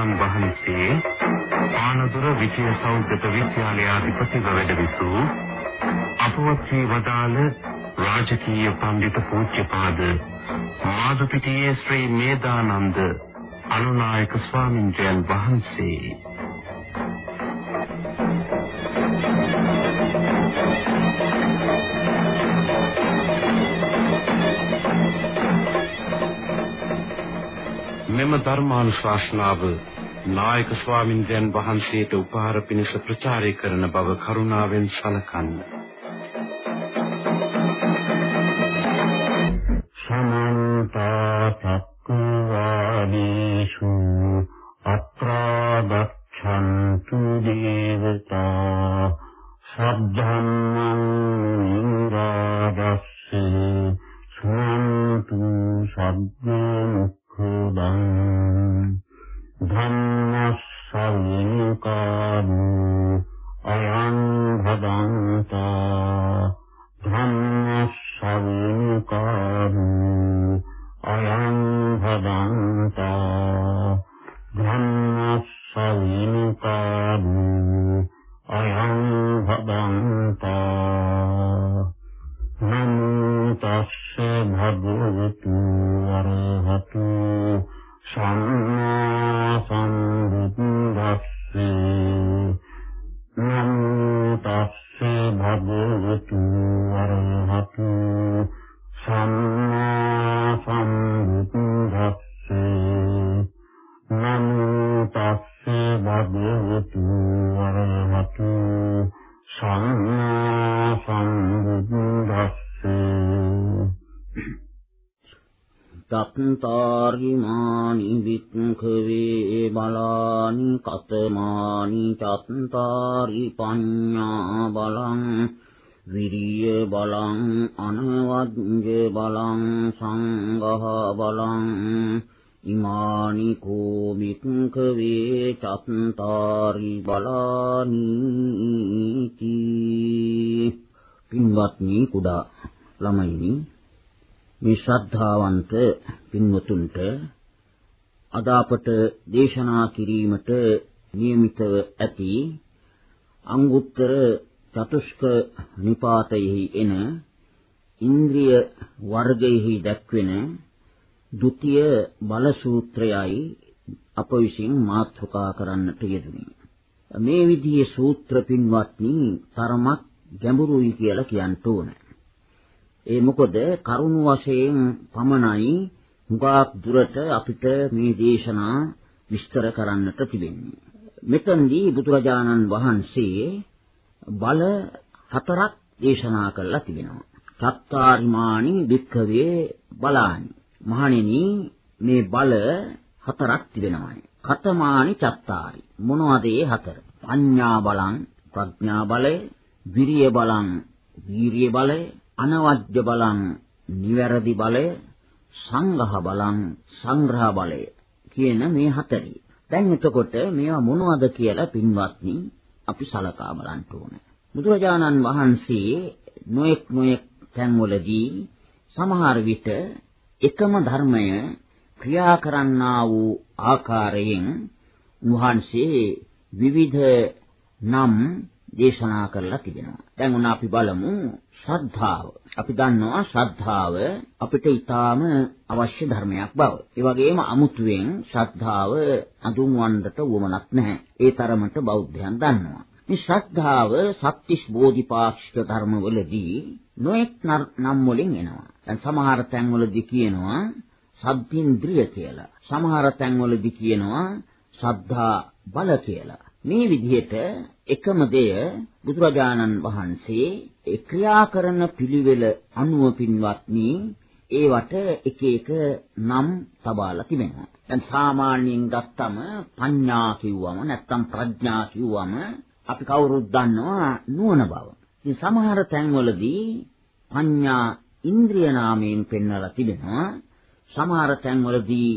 බුදුරජාණන් වහන්සේ ආනදුර විජය සෞගත විද්‍යාලයාධිපතිව වැඩ විසූ අපවත් වී වදාළ රාජකීය පඬිත පූජ්‍යපාද මාදුපිටියේ ශ්‍රී මේදානන්ද අනුනායක ස්වාමින්ද්‍රයන් වහන්සේ මෙම ධර්මානුශාසනාව නායක ස්වාමින්දයන් වහන්සේට උපහාර පිණිස ප්‍රචාරය කරන බව කරුණාවෙන් සලකන්න. පඤ්ඤා බලං විරිය බලං අනවජ්ජ බලං සංඝහ බලං ඉමානි කෝ වික්ඛවේ චත්තාරි බලානි පින්වත්නි කුඩා ළමයිනි මේ ශ්‍රද්ධාවන්ත පින්වතුන්ට අද අපට දේශනා කිරීමට නියමිතව ඇති අංගුත්තර චතුස්ක නිපාතයෙහි එන ඉන්ද්‍රිය වර්ගයෙහි දැක්වෙන ဒုတိ ය බල සූත්‍රයයි අප විසින් මාතෘකා කරන්නට යෙදුනේ. මේ විදිහේ සූත්‍ර පින්වත්නි තරමක් ගැඹුරුයි කියලා කියන්න ඕනේ. ඒ මොකද කරුණු වශයෙන් පමණයි හුඟක් දුරට අපිට මේ දේශනා විස්තර කරන්නට තිබෙන්නේ. මෙතෙන්දී බුදුරජාණන් වහන්සේ බල හතරක් දේශනා කළා තිබෙනවා. සත්තාරිමානි වික්ඛවේ බලානි. මහණෙනි මේ බල හතරක් තිබෙනවා. කතමානි චත්තාරි. මොනවද ඒ හතර? පඤ්ඤා බලං ප්‍රඥා බලය, විරිය බලං වීරිය බලය, අනවජ්‍ය බලං නිවැරදි බලය සංඝහ බලං සංග්‍රහ බලය කියන මේ හතරයි. දැන් එතකොට මේවා මොනවද කියලා පින්වත්නි අපි සලකා බලන්න ඕනේ. බුදුරජාණන් වහන්සේ නොඑක් නොඑක් තැන්වලදී සමහර විට එකම ධර්මය ක්‍රියා කරන්නා වූ ආකාරයෙන් උන්වහන්සේ විවිධ නම් දේශනා කරලා තිබෙනවා. දැන් උන අපි බලමු ශ්‍රද්ධාව. අපි දන්නවා ශ්‍රද්ධාව අපිට ඊටාම අවශ්‍ය ධර්මයක් බව. ඒ වගේම අමුතුවෙන් ශ්‍රද්ධාව අඳුන්වන්නට උවමනක් නැහැ. ඒ තරමට බෞද්ධයන් දන්නවා. මේ ශ්‍රද්ධාව සත්‍තිස් බෝධිපාක්ෂික ධර්මවලදී නොඑක් නම් වලින් එනවා. දැන් සමහර තැන්වලදී කියනවා සද්ධින්ද්‍රිය කියලා. සමහර තැන්වලදී කියනවා ශ්‍රද්ධා බල කියලා. මේ විදිහට එකම දෙය බුදුරජාණන් වහන්සේ ඒ ක්‍රියා කරන පිළිවෙල අනුව පින්වත්නි ඒවට එක එක නම් තබාලා තිබෙනවා. දැන් සාමාන්‍යයෙන් ගත්තම පඤ්ඤා කිව්වම නැත්නම් ප්‍රඥා කිව්වම අපි කවුරුත් දන්නවා නුවණ බව. ඉතින් සමහර තැන්වලදී පඤ්ඤා ඉන්ද්‍රිය නාමයෙන් පෙන්වලා තිබෙනවා. සමහර තැන්වලදී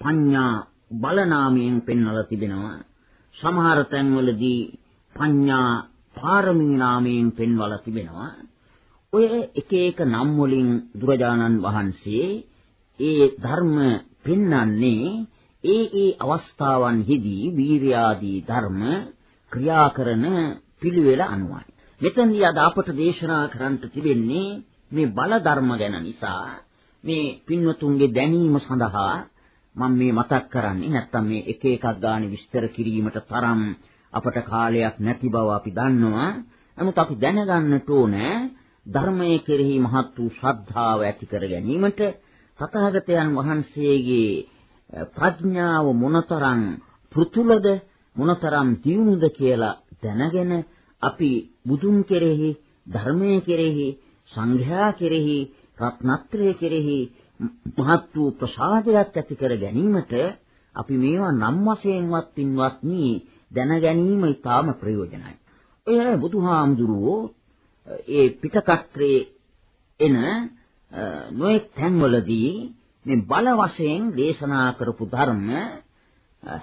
පඤ්ඤා බල නාමයෙන් පෙන්වලා තිබෙනවා. සමහර තැන්වලදී පඤ්ඤා පාරමී නාමයෙන් පෙන්වලා තිබෙනවා. ඔය එක එක නම් වලින් බුදුරජාණන් වහන්සේ ඒ ධර්ම පෙන්වන්නේ ඒ ඒ අවස්ථාවන්හිදී වීර්යාදී ධර්ම ක්‍රියා කරන පිළිවෙල අනුවයි. මෙතනදී අද අපට දේශනා කරන්නට තිබෙන්නේ මේ බල ධර්ම ගැන නිසා මේ පින්වතුන්ගේ දැනීම සඳහා මම මේ මතක් කරන්නේ නැත්තම් මේ එක එකක් ගානේ විස්තර කිරීමට තරම් අපට කාලයක් නැති බව අපි දන්නවා. නමුත් අපි දැනගන්නට ඕනේ ධර්මයේ කෙරෙහි මහත් වූ ශ්‍රද්ධාව ඇති කර ගැනීමට තථාගතයන් වහන්සේගේ ප්‍රඥාව මොනතරම් පෘතුලද මොනතරම් දියුණුද කියලා දැනගෙන අපි බුදුන් කෙරෙහි ධර්මයේ කෙරෙහි සංඝයා කෙරෙහි රත්නත්‍රය කෙරෙහි මහත් වූ ප්‍රසාදයක් ඇති කර ගැනීමට අපි මේවා නම් වශයෙන්වත් පින්වත්නි දැන ගැනීම ඉතාම ප්‍රයෝජනයි. ඔය බුදුහාමුදුරුවෝ ඒ පිටකත්‍රේ එන නොඑක් තැන්වලදී මේ බල වශයෙන් දේශනා කරපු ධර්ම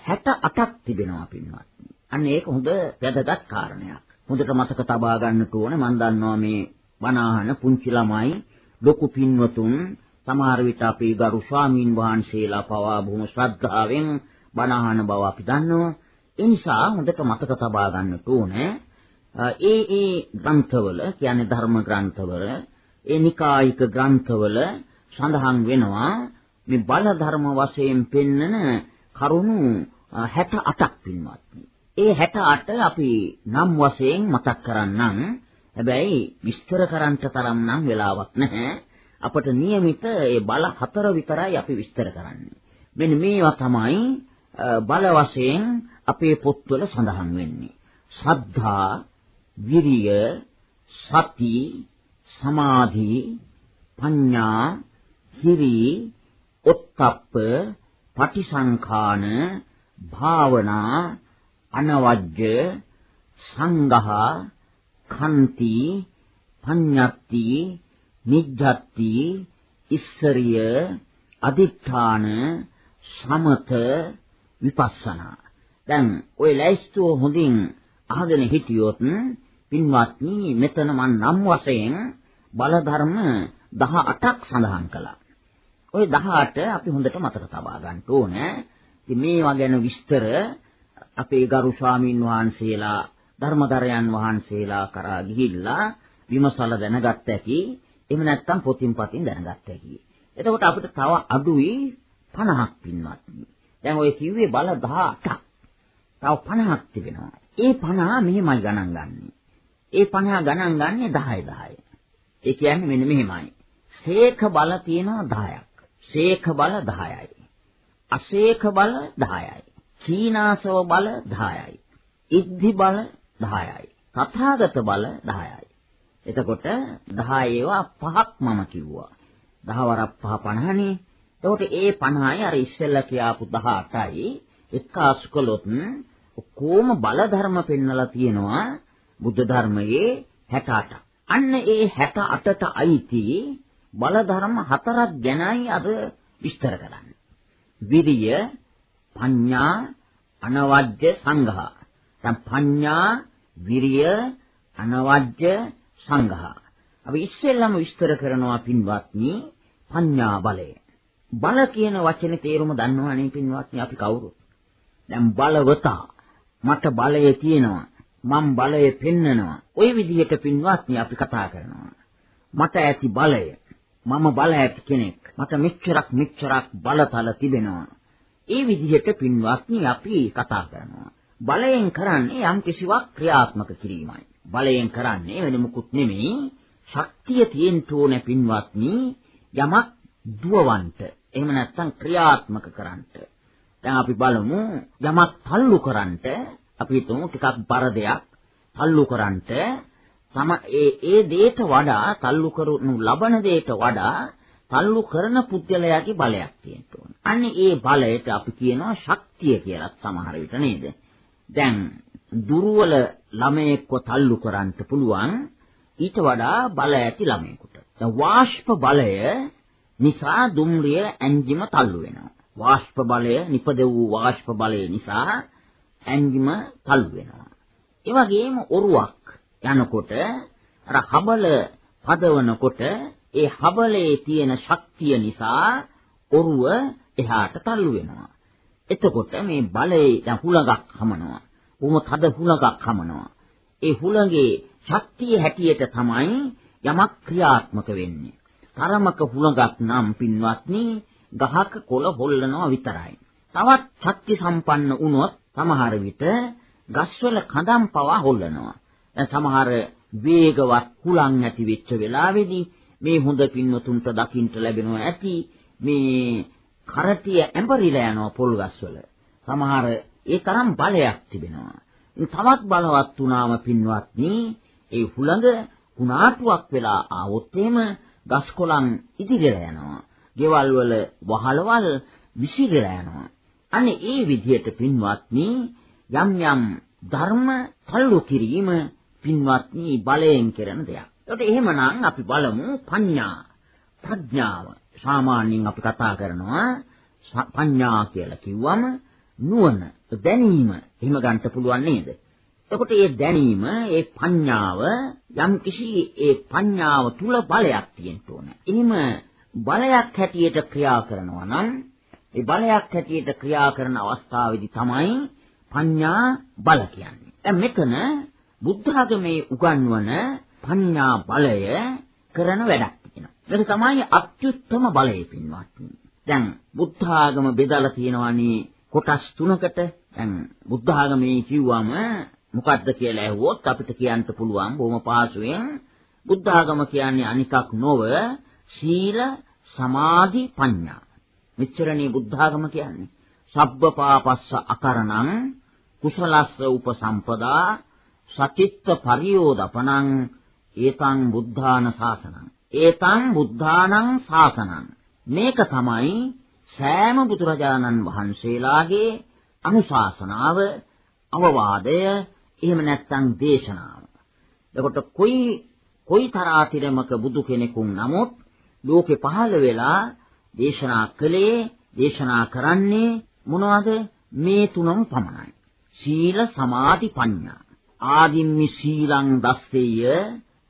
68ක් තිබෙනවා පින්වත්නි. අන්න ඒක හොඳ වැදගත් කාරණයක්. හොඳට මතක තබා ගන්නට ඕනේ. මම දන්නවා මේ වනාහන පුංචි ළමයි ලොකු පින්වතුන් සමහර විට අපේ ගරු ස්වාමීන් වහන්සේලා පවා බොහොම ශ්‍රද්ධාවෙන් බණහන බව අපි දන්නවා. ඒ නිසා හොඳට මතක තබා ගන්නට ඕනේ. ඒ ඒ ග්‍රන්ථවල කියන්නේ ධර්ම ග්‍රන්ථවල ඒ නිකායික ග්‍රන්ථවල සඳහන් වෙනවා මේ බල ධර්ම වශයෙන් පෙන්නන කරුණු 68ක් පින්වත්නි. ඒ 68 අපි නම් වශයෙන් මතක් කරන්නම්. හැබැයි විස්තර කරන්නට තරම් නම් වෙලාවක් නැහැ. අපට નિયમિત ඒ බල හතර විතරයි අපි විස්තර කරන්නේ. මෙන්න මේවා තමයි බල වශයෙන් අපේ පොත්වල සඳහන් වෙන්නේ. ශ්‍රද්ධා, විරිය, සති, සමාධි, පඤ්ඤා, හිරි, ඔත්තප්ප, පටිසංඛාන, භාවනා, අනවජ්‍ය, සංඝහ, කන්ති, පඤ්ඤත්ති, නිජ්ජත්ති, ඉස්සරිය, අදිඨාන, සමත, විපස්සනා. දැන් ওই ලැයිස්තුව හොඳින් අහගෙන හිටියොත් පින්වත්නි මෙතන මම නම් වශයෙන් බල ධර්ම 18ක් සඳහන් කළා. ওই 18 අපි හොඳට මතක තබා ගන්න ඕනේ. ඉතින් මේවා ගැන විස්තර අපේ ගරු ස්වාමීන් වහන්සේලා ධර්මදරයන් වහන්සේලා කරා ගිහිල්ලා විමසලා දැනගත්ත ඇති. එහෙම නැත්නම් පොතින් පතින් දැනගත්ත ඇති. එතකොට අපිට තව අඩුයි 50ක් පින්වත්නි. දැන් ඔය කිව්වේ බල 18ක්. තව 50ක් තිබෙනවා. ඒ 50 මෙහෙමයි ගණන් ගන්නෙ. ඒ 50 ගණන් ගන්නේ 10 10. ඒ කියන්නේ මෙන්න මෙහෙමයි. සේක බල තියෙනවා 10ක්. සේක බල 10යි. අසේක බල 10යි. කීනාසව බල 10යි. ඉද්ධි බල 10යි. තථාගත බල 10යි. එතකොට 10 ඒවා පහක් මම කිව්වා. 10 වරක් පහ 50නේ. එතකොට ඒ 50යි අර ඉස්සෙල්ලා කියාපු 18යි එක්කාසු කළොත් කොහොම බල ධර්ම පෙන්නලා තියෙනවා බුද්ධ ධර්මයේ 68ක්. අන්න ඒ 68ට අයිති බල ධර්ම හතරක් ගැනයි අද විස්තර කරන්නේ. විරිය, පඤ්ඤා, අනවජ්‍ය සංඝහ. දැන් පඤ්ඤා, විරිය, අනවජ්‍ය සංඝහ. අපි ඉස්සෙල්ලාම විස්තර කරනවා පින්වත්නි පඤ්ඤා බලය. බල කියන වචනේ තේරුම දන්නවනේ පින්වත්නි අපි කවුරුත්. දැන් බලවතා මට බලය තියෙනවා. මම බලය පෙන්නනවා. ওই විදිහට පින්වත්නි අපි කතා කරනවා. මට ඇති බලය. මම බල ඇති කෙනෙක්. මට මෙච්චරක් මෙච්චරක් බලතල තිබෙනවා. ඒ විදිහට පින්වත්නි අපි කතා කරනවා. බලයෙන් කරන්නේ යම් කිසිවක් ක්‍රියාත්මක කිරීමයි. බලයෙන් කරන්නේ වෙන මුකුත් නෙමෙයි. ශක්තිය තියෙන්න ඕනේ පින්වත්නි යමක් දුවවන්ට. එහෙම නැත්නම් ක්‍රියාත්මක කරන්නට. දැන් අපි බලමු යමක් තල්ලු කරන්නට අපි හිතමු ටිකක් බර දෙයක් තල්ලු කරන්නට තම ඒ ඒ දෙයට වඩා තල්ලු කරනු ලබන දෙයට වඩා තල්ලු කරන පුද්ගලයාගේ බලයක් තියෙන්න ඕන. අන්න ඒ බලයට අපි කියනවා ශක්තිය කියලා සමහර විට නේද? දැන් දුර්වල ළමයෙක්ව තල්ලු කරන්න පුළුවන් ඊට වඩා බල ඇති ළමයෙකුට. දැන් වාෂ්ප බලය නිසා දුම්රිය ඇන්ජිම තල්ලු වෙනවා. වාෂ්ප බලය නිපද වූ වාෂ්ප බලය නිසා ඇන්ජිම තල්ලු වෙනවා. ඒ වගේම ඔරුවක් යනකොට අර හබල පදවනකොට ඒ හබලේ තියෙන ශක්තිය නිසා ඔරුව එහාට තල්ලු වෙනවා. එතකොට මේ බලේ දැන් හුලඟක් හමනවා. උම තද හුලඟක් හමනවා. ඒ හුලඟේ ශක්තිය හැටියට තමයි යමක් ක්‍රියාත්මක වෙන්නේ. තරමක හුලඟක් නම් පින්වත්නි ගහක කොළ හොල්ලනවා විතරයි. තවත් ශක්ති සම්පන්න වුණොත් සමහර විට ගස්වල කඳම් පවා හොල්ලනවා. දැන් සමහර වේගවත් හුලං ඇති වෙච්ච වෙලාවේදී මේ හොඳ පින්නතුන්ට දකින්න ලැබෙනවා ඇති මේ කරටිය ඇඹරිලා යනවා පොල් ගස්වල. සමහර ඒ තරම් බලයක් තිබෙනවා. තවත් බලවත් වුණාම පින්වත්නි ඒ හුළඟ කුණාටුවක් වෙලා ආවොත් එහෙම ගස් කොළන් ඉදිරියට යනවා. ගෙවල් වල වහලවල් විසිරලා යනවා. අනේ ඒ විදිහට පින්වත්නි යම් යම් ධර්ම තල්ලු කිරීම පින්වත්නි බලයෙන් කරන දෙයක්. ඒකට එහෙමනම් අපි බලමු පඤ්ඤා ප්‍රඥාව. සාමාන්‍යයෙන් අපි කතා කරනවා පඤ්ඤා කියලා කිව්වම නුවණ දැනීම එහෙම ගන්න පුළුවන් නේද? එතකොට මේ දැනීම, ඒ පඤ්ඤාව යම් කිසි ඒ පඤ්ඤාව තුල බලයක් තියෙන්න ඕන. එහෙම බලයක් හැටියට ක්‍රියා කරනවා නම් ඒ බලයක් හැටියට ක්‍රියා කරන අවස්ථාවේදී තමයි පඤ්ඤා බල කියන්නේ. දැන් මෙතන බුද්ධ ආගමේ උගන්වන පඤ්ඤා බලය කරන වැඩක් තියෙනවා. මේක තමයි අත්‍යුත්තම බලය පින්වත්නි. දැන් බුද්ධ ආගම බෙදලා තියෙනවානේ කොටස් තුනකට. දැන් බුද්ධ ආගමේ කිව්වම මොකද්ද කියලා ඇහුවොත් අපිට කියන්න පුළුවන් බොහොම පහසුවෙන් බුද්ධ ආගම කියන්නේ අනිකක් නොව සීල සමාධි ප්‍රඥා. මෙච්චරනේ බුද්ධ ආගම කියන්නේ. සබ්බපාපස්ස අකරණං කුසලස්ස උපසම්පදා සචිත්ත පරියෝදපනං ඒතං බුද්ධාන ශාසනං ඒතං බුද්ධානං ශාසනං මේක තමයි සෑම බුදුරජාණන් වහන්සේලාගේ අනුශාසනාව අවවාදය එහෙම නැත්නම් දේශනාව. එතකොට කොයි කොයි තරාතිරමක බුදු කෙනෙකුන් නමුත් ලෝකේ පහළ වෙලා දේශනා කළේ දේශනා කරන්නේ මොනවද මේ තුනම පමණයි. සීල සමාධි ප්‍රඥා. ආදිම්මි සීලං දස්සෙය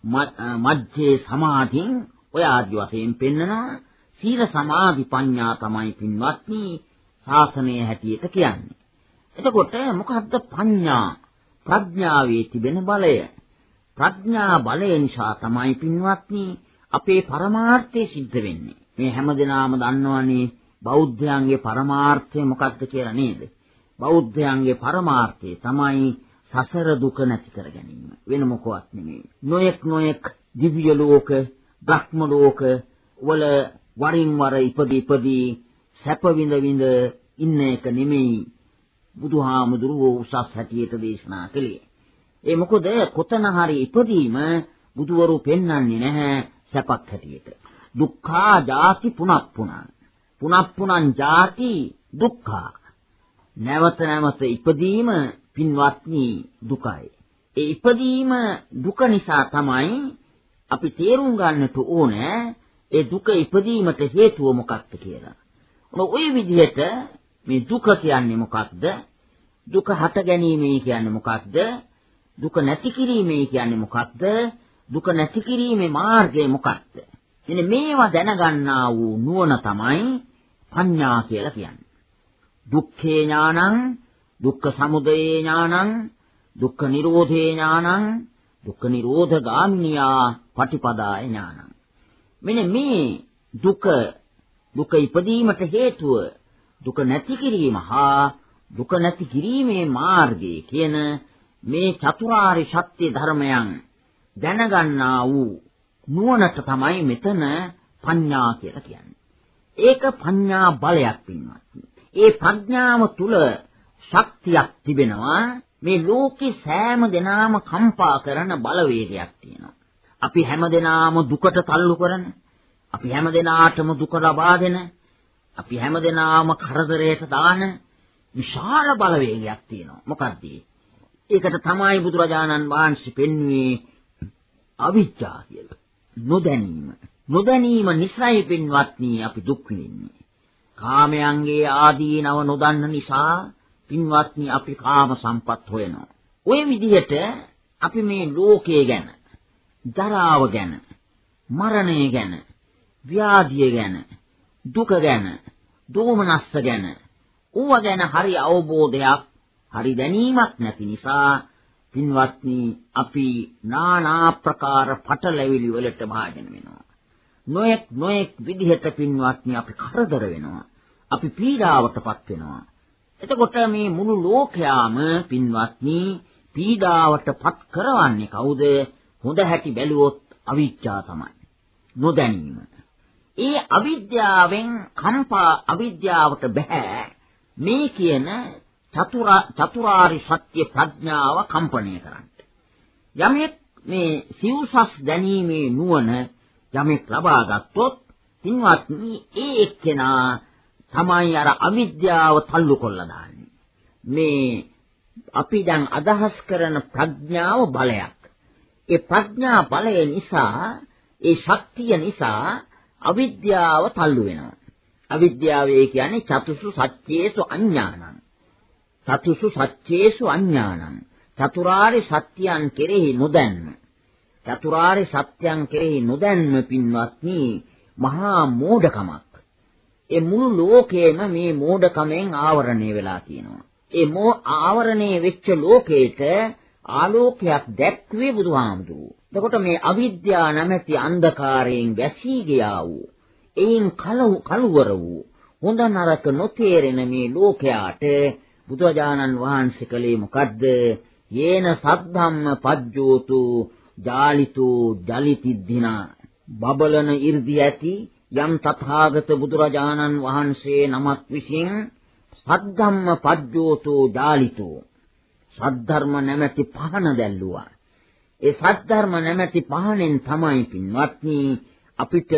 මජ්ජේ සමාධින් ඔය ආදි වශයෙන් පෙන්නනවා සීල සමාධි ප්‍රඥා තමයි පින්වත්නි ශාසනය හැටියට කියන්නේ. එතකොට මොකද්ද ප්‍රඥා? ප්‍රඥාවේ තිබෙන බලය. ප්‍රඥා බලය නිසා තමයි පින්වත්නි අපේ පරමාර්ථය සිද්ධ වෙන්නේ. මේ හැමදෙනාම දන්නවනේ බෞද්ධයන්ගේ පරමාර්ථය මොකක්ද කියලා නේද? බෞද්ධයන්ගේ පරමාර්ථය තමයි සසර දුක නැති කර ගැනීම. වෙන මොකවත් නෙමෙයි. නොයෙක් නොයෙක් දිව්‍ය ලෝක, බ්‍රහ්ම ලෝක වල වරින් වර ඉපදී ඉපදී සැප විඳ විඳ ඉන්න එක නෙමෙයි බුදුහාමුදුරුවෝ උසස් හැටියට දේශනා කළේ. ඒ මොකද කොතන හරි ඉපදීම බුදුවරු පෙන්වන්නේ නැහැ සැපක් හැටියට. දුක්ඛා ජාති පුනප්පුනං. පුනප්පුනං ජාති දුක්ඛා. නැවත නැවත ඉපදීම පින්වත්නි දුකයි. ඒ ඉපදීම දුක නිසා තමයි අපි තේරුම් ගන්නට ඕනේ ඒ දුක ඉපදීමට හේතුව මොකක්ද කියලා. ඔය විදිහට මේ දුක කියන්නේ මොකක්ද? දුක හට ගැනීමයි කියන්නේ මොකක්ද? දුක නැති කිරීමයි කියන්නේ මොකක්ද? දුක නැති කිරීමේ මාර්ගය මොකක්ද? මෙන්න මේවා දැනගන්නා වූ නුවණ තමයි පඤ්ඤා කියලා කියන්නේ. දුක්ඛේ ඥානං, දුක්ඛ සමුදය ඥානං, දුක්ඛ නිරෝධේ ඥානං, දුක්ඛ නිරෝධ ගාමිනියා පටිපදාය ඥානං. මෙන්න මේ දුක දුක ඉපදීමට හේතුව දුක නැති කිරීම හා දුක නැති කිරීමේ මාර්ගය කියන මේ චතුරාර්ය සත්‍ය ධර්මයන් දැනගන්නා වූ නුවණට තමයි මෙතන පඤ්ඤා කියලා කියන්නේ. ඒක පඤ්ඤා බලයක් පින්වත්. ඒ ප්‍රඥාව තුල ශක්තියක් තිබෙනවා මේ ලෝකේ සෑම දෙනාම කම්පා කරන බලවේගයක් තියෙනවා. අපි හැම දෙනාම දුකට තල්ලු කරන අපි හැම දෙනාටම දුක ලබා දෙන අපි හැමදෙනාම කරදරයට දාන විශාල බලවේගයක් තියෙනවා. මොකද්ද ඒකට තමයි බුදුරජාණන් වහන්සේ පෙන්වුවේ අවිජ්ජා කියලා. නොදැනීම. නොදැනීම නිසයි පින්වත්නි අපි දුක් විඳින්නේ. කාමයන්ගේ ආදීනව නොදන්න නිසා පින්වත්නි අපි කාම සම්පත් හොයනවා. ওই විදිහට අපි මේ ලෝකයේ ගැන, ජරාව ගැන, මරණය ගැන, ව්‍යාධිය ගැන, දුක ගැන, දෝමනස්ස ගැන ඌව ගැන හරි අවබෝධයක්, හරි දැනීමක් නැති නිසා පින්වත්නි අපි নানা ප්‍රකාර පටලැවිලි වලට භාජන වෙනවා. නොඑක් නොඑක් විදිහට පින්වත්නි අපි කරදර වෙනවා. අපි පීඩාවටපත් වෙනවා. එතකොට මේ මුළු ලෝකයාම පින්වත්නි පීඩාවටපත් කරවන්නේ කවුද? හොඳ හැටි බැලුවොත් අවිද්‍යාව තමයි. නොදැනීම. ඒ අවිද්‍යාවෙන් කම්පා අවිද්‍යාවට බෑ මේ කියන චතුරාරි සත්‍ය ප්‍රඥාව කම්පණය කරන්න. යමෙක් මේ සිව්සස් දැනීමේ නුවණ යමෙක් ලබා ගත්තොත් පින්වත්නි ඒ එක්කෙනා තමයි අර අවිද්‍යාව තල්ලු කොල්ල දාන්නේ. මේ අපි දැන් අදහස් කරන ප්‍රඥාව බලයක්. ඒ ප්‍රඥා බලය නිසා ඒ ශක්තිය නිසා අවිද්‍යාව තල්ලු වෙනවා. අවිද්‍යාව කියන්නේ චතුසු සත්‍යේසු අඥානං. චතුසු සත්‍යේසු අඥානං. චතුරාර්ය සත්‍යයන් කෙරෙහි නොදැන්ම. චතුරාර්ය සත්‍යයන් කෙරෙහි නොදැන්ම පින්වත්නි මහා මෝඩකමක්. ඒ මුළු ලෝකයම මේ මෝඩකමෙන් ආවරණය වෙලා තියෙනවා. ඒ මෝ ආවරණය වෙච්ච ලෝකේට ආලෝකයක් දැක්වේ බුදුහාමුදුරුවෝ. එතකොට මේ අවිද්‍යාව නැමැති අන්ධකාරයෙන් වැසී ගියා වූ, එයින් කලවර වූ, හොඳ නරක නොතේරෙන මේ ලෝකයාට බුදුරජාණන් වහන්සේ කලේ මොකද්ද? යේන සද්ධම්ම පජ්ජෝතු ජාලිතු ජලිතිද්දිනා බබලන 이르දි ඇති යම් තථාගත බුදුරජාණන් වහන්සේ නමක් විසින් සද්ධම්ම පජ්ජෝතු ජාලිතු සද්ධර්ම නැමැති පහන දැල්ලුවා ඒ සද්ධර්ම නැමැති පහනෙන් තමයි පින්වත්නි අපිට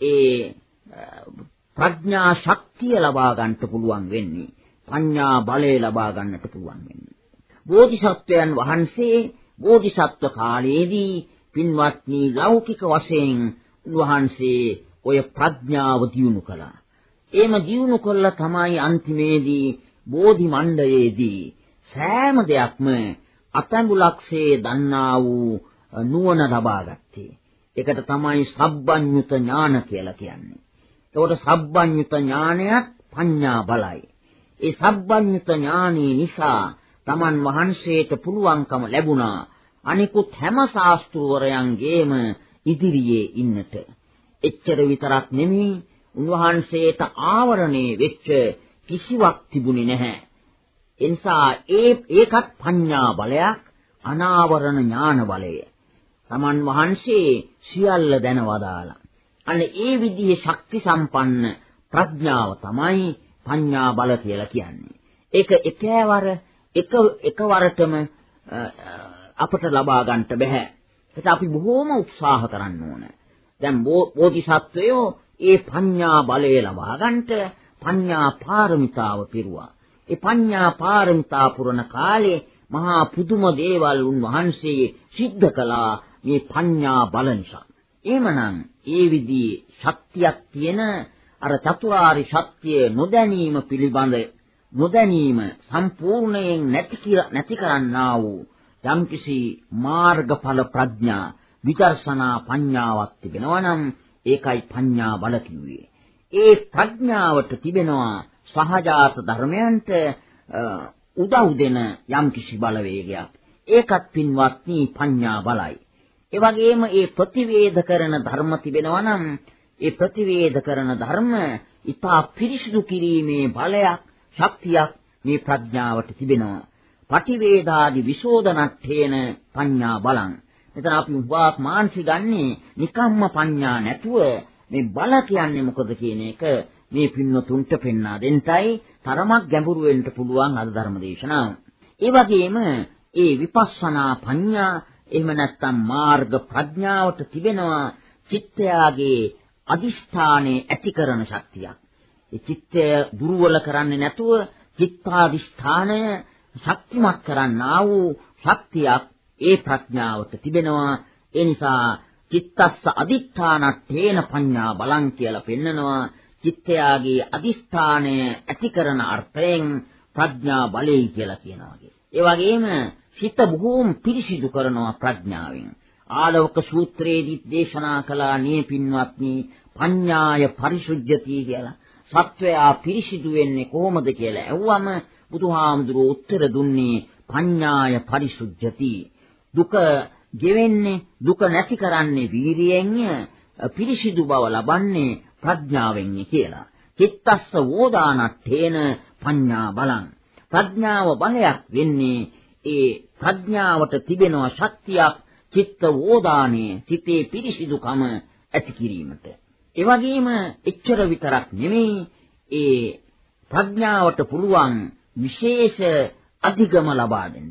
ඒ ප්‍රඥා ශක්තිය ලබා ගන්නට පුළුවන් වෙන්නේ. පඤ්ඤා බලය ලබා ගන්නට පුළුවන් වෙන්නේ. බෝධිසත්වයන් වහන්සේ බෝධිසත්ව කාලයේදී පින්වත්නි ලෞකික වශයෙන් උන්වහන්සේ ඔය ප්‍රඥාව දියුණු කළා. එහෙම දියුණු කළා තමයි අන්තිමේදී බෝධි මණ්ඩලයේදී සෑම දෙයක්ම අතැඹුලක්සේ දන්නා වූ නුවණ ලබා ගත්තේ. ඒකට තමයි සබ්බඤ්ඤුත ඥාන කියලා කියන්නේ. ඒකට සබ්බඤ්ඤුත ඥානයත් පඤ්ඤා බලයි. ඒ සබ්බඤ්ඤුත ඥානී නිසා Taman වහන්සේට පුළුවන්කම ලැබුණා අනිකුත් හැම ශාස්ත්‍රවරයන්ගේම ඉදිරියේ ඉන්නට. එච්චර විතරක් නෙමෙයි උන්වහන්සේට ආවරණේ වෙච්ච කිසිවක් තිබුණේ නැහැ. එනිසා ඒ ඒකත් පඤ්ඤා බලයක් අනාවරණ ඥාන බලය. Taman වහන්සේ සියල්ල දැනවදාලා. අන්න ඒ විදිහේ ශක්ති සම්පන්න ප්‍රඥාව තමයි පඤ්ඤා බල කියලා කියන්නේ. ඒක එකවර එක එකවරටම අපට ලබා ගන්නට බෑ. ඒක අපි බොහෝම උත්සාහ කරන්න ඕන. දැන් බෝධිසත්වයෝ ඒ පඤ්ඤා බලය ලබා ගන්නට පඤ්ඤා පාරමිතාව පිරුවා. ඒ පඤ්ඤා පාරමිතා පුරන කාලේ මහා පුදුම දේවල් උන්වහන්සේ සිද්ධ කළා මේ පඤ්ඤා බල නිසා. එහෙමනම් ඒ විදිහේ ශක්තියක් තියෙන අර චතුරාරි සත්‍ය නොදැනීම පිළිබඳ නොදැනීම සම්පූර්ණයෙන් නැති නැති කරන්නා වූ යම්කිසි මාර්ගඵල ප්‍රඥා විදර්ශනා පඤ්ඤාවක් තිබෙනවා නම් ඒකයි පඤ්ඤා බල කිව්වේ. ඒ ප්‍රඥාවට තිබෙනවා සහජාත ධර්මයන්ට උදව් දෙන යම්කිසි බලවේගයක්. ඒකත් පින්වත්නි පඤ්ඤා බලයි. ඒ වගේම ඒ ප්‍රතිවේද කරන ධර්ම තිබෙනවා නම් ඒ ප්‍රතිවේද කරන ධර්ම ඊටා පිරිසිදු කිරීමේ බලයක් ශක්තියක් මේ ප්‍රඥාවට තිබෙනවා. පටිවේදාදි විශෝධනට්ඨේන පඤ්ඤා බලං. මෙතන අපි උපාක් මාන්සි ගන්නේ නිකම්ම පඤ්ඤා නැතුව මේ බල කියන්නේ මොකද කියන එක මේ පින්නතුන්ට පෙන්වා දෙන්නයි තරමක් ගැඹුරු වෙන්න පුළුවන් අද ධර්ම දේශනාව. ඒ වගේම ඒ විපස්සනා පඤ්ඤා එහෙම නැත්නම් මාර්ග ප්‍රඥාවට තිබෙනවා චිත්තයාගේ අදිෂ්ඨානේ ඇති කරන ශක්තියක්. ඒ චිත්තය දුර්වල කරන්නේ නැතුව චිත්තාදිෂ්ඨානය ශක්තිමත් කරන්නා වූ ශක්තියක් ඒ ප්‍රඥාවට තිබෙනවා. ඒ නිසා චිත්තස්ස අදිඨානත්තේන පඤ්ඤා බලං කියලා පෙන්නනවා. චිත්තයාගේ අදිෂ්ඨානය ඇති කරන අර්ථයෙන් ප්‍රඥා බලය කියලා කියනවා. ඒ වගේම සිත බොහෝම පිරිසිදු කරනවා ප්‍රඥාවෙන්. ආලෝක සූත්‍රයේදී දේශනා කළා නේ පින්වත්නි පඤ්ඤාය පරිසුද්ධති කියලා. සත්වයා පිරිසිදු වෙන්නේ කොහොමද කියලා ඇහුවම බුදුහාමුදුරුවෝ උත්තර දුන්නේ පඤ්ඤාය පරිසුද්ධති. දුක ගෙවෙන්නේ දුක නැති කරන්නේ වීරියෙන් පිරිසිදු බව ලබන්නේ ප්‍රඥාවෙන් කියලා. චිත්තස්ස වෝදානත්තේන පඤ්ඤා බලං. ප්‍රඥාව බලයක් වෙන්නේ ඒ ප්‍රඥාවට තිබෙන ශක්තියක් චිත්ත වෝදානයේ සිතේ පිරිසිදුකම ඇති කිරීමට. ඒ වගේම එච්චර විතරක් නෙමෙයි ඒ ප්‍රඥාවට පුළුවන් විශේෂ අධිගම ලබා දෙන්න.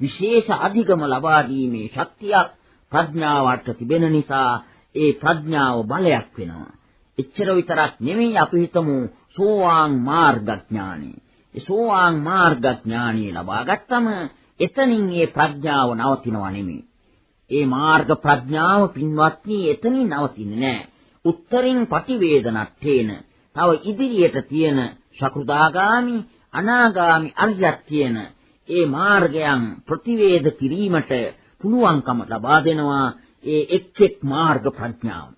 විශේෂ අධිගම ලබා දීමේ ශක්තියක් ප්‍රඥාවට තිබෙන නිසා ඒ ප්‍රඥාව බලයක් වෙනවා. එච්චර විතරක් නෙමෙයි අපි හිතමු සෝවාන් මාර්ගඥානෙ. ඒ සෝවාන් මාර්ගඥානෙ ලබා ගත්තම එතනින් මේ ප්‍රඥාව නවතිනව නෙමෙයි. ඒ මාර්ග ප්‍රඥාව පින්වත්නි එතනින් නවතින්නේ නැහැ. උත්තරින් පටිවේදනට්ඨේන. තව ඉදිරියට තියෙන ශකුදාගාමි අනාගාමි අරියත් කියන ඒ මාර්ගයන් ප්‍රතිවේද කිරීමට පුළුවන්කම ලබා දෙනවා ඒ එක් එක් මාර්ග ප්‍රඥාව.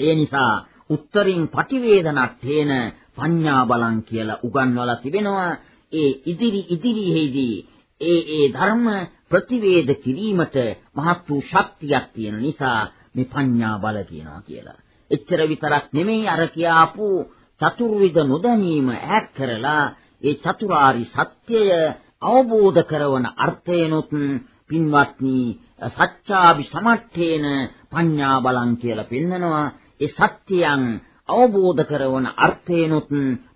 ඒ නිසා උත්තරින් පටිවේදනට්ඨේන පඤ්ඤා බලං කියලා උගන්වලා තිබෙනවා. ඒ ඉදිරි ඉදිරියේදී ඒ ඒ ධර්ම ප්‍රතිවේද කිරීමට මහත් වූ ශක්තියක් තියෙන නිසා මේ පඤ්ඤා බල කියනවා කියලා. එච්චර විතරක් නෙමෙයි අර කියාපු චතුර්විධ නොදැනීම ඈත් කරලා ඒ චතුරාරි සත්‍යය අවබෝධ කරවන අර්ථයනොත් පින්වත්නි සත්‍යාභි සමට්ඨේන පඤ්ඤා බලං කියලා පෙන්නනවා ඒ සත්‍යයන් අවබෝධ කරවන අර්ථයනොත්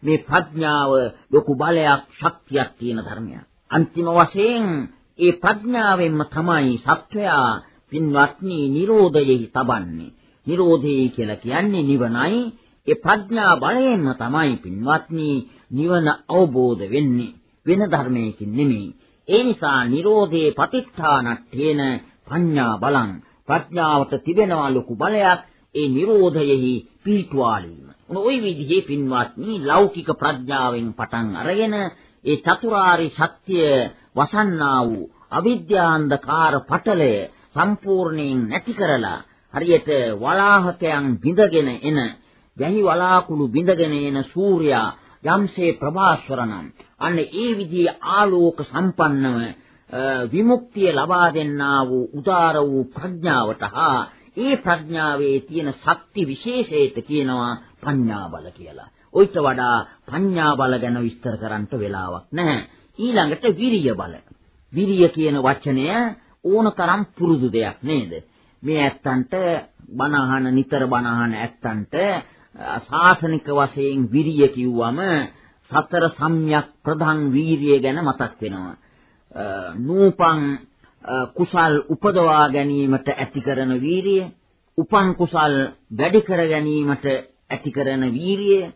මේ ප්‍රඥාව ලොකු බලයක් ශක්තියක් තියෙන ධර්මයක් අන්තිම වශයෙන් ඒ ප්‍රඥාවෙන්ම තමයි සත්වයා පින්වත්නි Nirodhayehi තබන්නේ Nirodhe කියලා කියන්නේ නිවනයි ඒ ප්‍රඥා බලයෙන්ම තමයි පින්වත්නි නිවන අවබෝධ වෙන්නේ වෙන ධර්මයකින් නෙමෙයි. ඒ නිසා Nirodhe පතිත්ථානට්ඨේන පඤ්ඤා බලං ප්‍රඥාවට තිබෙනවා ලොකු බලයක් ඒ Nirodhayehi පිහිටුවාලීම. ওই විදිහේ පින්වත්නි ලෞකික ප්‍රඥාවෙන් පටන් අරගෙන ඒ චතුරාරි සත්‍ය වසන්නා වූ අවිද්‍යාන්ධකාර පටලය සම්පූර්ණයෙන් නැති කරලා හරියට වලාහකයන් බිඳගෙන එන වැහි වලාකුළු බිඳගෙන එන සූර්යා යම්සේ ප්‍රභාස්වරනම් අන්න ඒ විදිහේ ආලෝක සම්පන්නව විමුක්තිය ලබා දෙන්නා වූ උදාර වූ ප්‍රඥාවට හා ඒ ප්‍රඥාවේ තියෙන ශක්ති විශේෂයට කියනවා පඤ්ඤා බල කියලා. ඔයිට වඩා පඤ්ඤා බල ගැන විස්තර කරන්න වෙලාවක් නැහැ. ඊළඟට විරිය බල. විරිය කියන වචනය ඕනතරම් පුරුදු දෙයක් නේද? මේ ඇත්තන්ට බණහන නිතර බණහන ඇත්තන්ට ශාසනික වශයෙන් විරිය කිව්වම සතර සම්‍යක් ප්‍රධාන වීරිය ගැන මතක් වෙනවා. නූපං කුසල් උපදවා ගැනීමට ඇති කරන වීරිය, උපං කුසල් වැඩි කර ගැනීමට ඇති කරන වීරිය,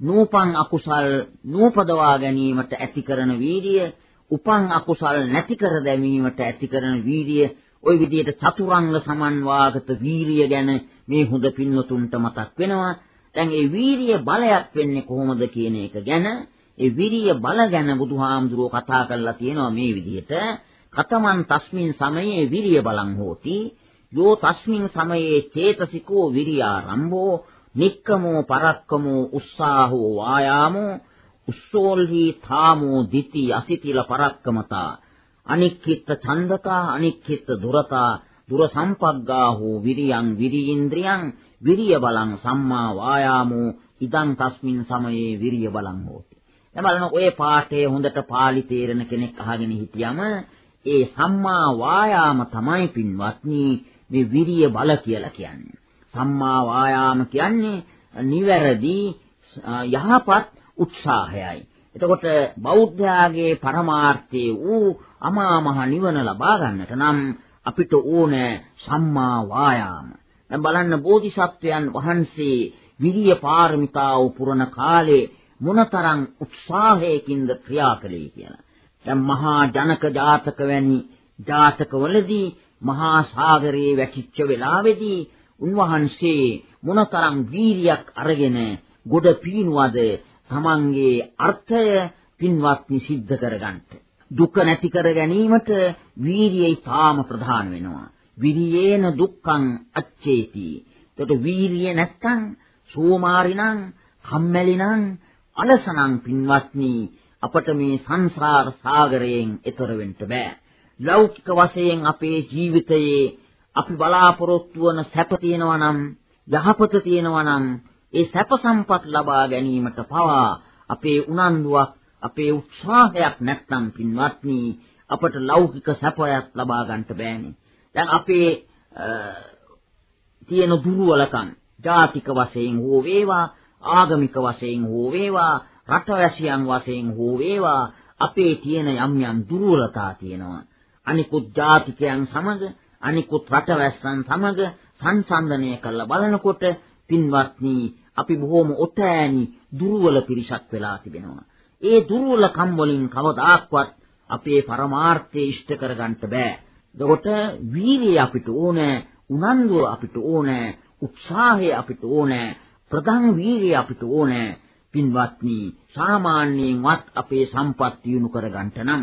නූපං අකුසල් නූපදවා ගැනීමට ඇති කරන වීරිය, උපං අකුසල් නැති කර දැමීමට ඇති කරන වීරිය, ওই විදිහට චතුරංග සමන්වාගත වීරිය ගැන මේ හොඳ පින්වතුන්ට මතක් වෙනවා. දැන් ඒ වීරිය බලයක් වෙන්නේ කොහොමද කියන එක ගැන ඒ විරිය බල ගැන බුදුහාමුදුරුවෝ කතා කරලා තියෙනවා මේ විදිහට. කතමන් තස්මින් සමයේ විරිය බලං හෝති. යෝ තස්මින් සමයේ චේතසිකෝ විරියාරම්භෝ. නික්කමෝ පරක්කමෝ උස්සාහෝ වායාමෝ උස්සෝල්හි ථාමෝ දිති අසිතිල පරක්කමතා අනික්කිට ඡන්දතා අනික්කිට දුරතා දුර සම්පග්ගා හෝ විරියං විරිඉන්ද්‍රියං විරිය බලං සම්මා වායාමෝ ඉදං තස්මින් සමයේ විරිය බලං හෝති. දැන් බලන්න ඔය පාඨය හොඳට පාලි තේරෙන කෙනෙක් අහගෙන හිටියම ඒ සම්මා වායාම තමයි පින්වත්නි මේ විරිය බල කියලා කියන්නේ. සම්මා වායාම කියන්නේ නිවැරදි යහපත් උත්සාහයයි. එතකොට බෞද්ධයාගේ පරමාර්ථය වූ අමා මහ නිවන ලබා ගන්නට නම් අපිට ඕනේ සම්මා වායාම. දැන් බලන්න බෝධිසත්වයන් වහන්සේ විරිය පාරමිතාව පුරන කාලේ මොනතරම් උත්සාහයකින්ද ක්‍රියා කළේ කියලා. දැන් මහා ජනක ජාතක වැනි ජාතකවලදී මහා සාගරයේ වැටිච්ච වෙලාවේදී උන්වහන්සේ මොනතරම් වීරියක් අරගෙන ගොඩ පීනුවද තමන්ගේ අර්ථය පින්වත්නි සිද්ධ කරගන්නට. දුක නැති කර ගැනීමට වීරියයි තාම ප්‍රධාන වෙනවා. විරියේන දුක්ඛං අච්චේති. එතකොට වීරිය නැත්තම් සෝමාරිනම් කම්මැලි නම් අලසනම් පින්වත්නි අපට මේ සංසාර සාගරයෙන් එතර වෙන්න බෑ. ලෞකික වශයෙන් අපේ ජීවිතයේ අපි බලාපොරොත්තු වන සැප තියෙනවා නම් යහපත තියෙනවා නම් ඒ සැප සම්පත් ලබා ගැනීමට පවා අපේ උනන්දුවක් අපේ උත්සාහයක් නැත්නම් පින්වත්නි අපට ලෞකික සැපයක් ලබා ගන්නට බෑනේ. දැන් අපේ තියෙන දුර්වලකම් ජාතික වශයෙන් හෝ වේවා ආගමික වශයෙන් හෝ වේවා රටවැසියන් වශයෙන් හෝ වේවා අපේ තියෙන යම් යම් දුර්වලතා තියෙනවා. අනිකුත් ජාතිකයන් සමග අනිකුත් රටවැස්සන් සමග සංසන්දනය කරලා බලනකොට පින්වත්නි අපි බොහෝම ඔතෑණි දුර්වල පිරිසක් වෙලා තිබෙනවා. ඒ දුර්වලකම් වලින් කවදාක්වත් අපේ පරමාර්ථය ඉෂ්ට කරගන්න බෑ. එතකොට වීරිය අපිට ඕනේ, උනන්දුව අපිට ඕනේ, උත්සාහය අපිට ඕනේ, ප්‍රධාන වීරිය අපිට ඕනේ. පින්වත්නි, සාමාන්‍යයෙන්වත් අපේ සම්පත් දියුණු කරගන්න නම්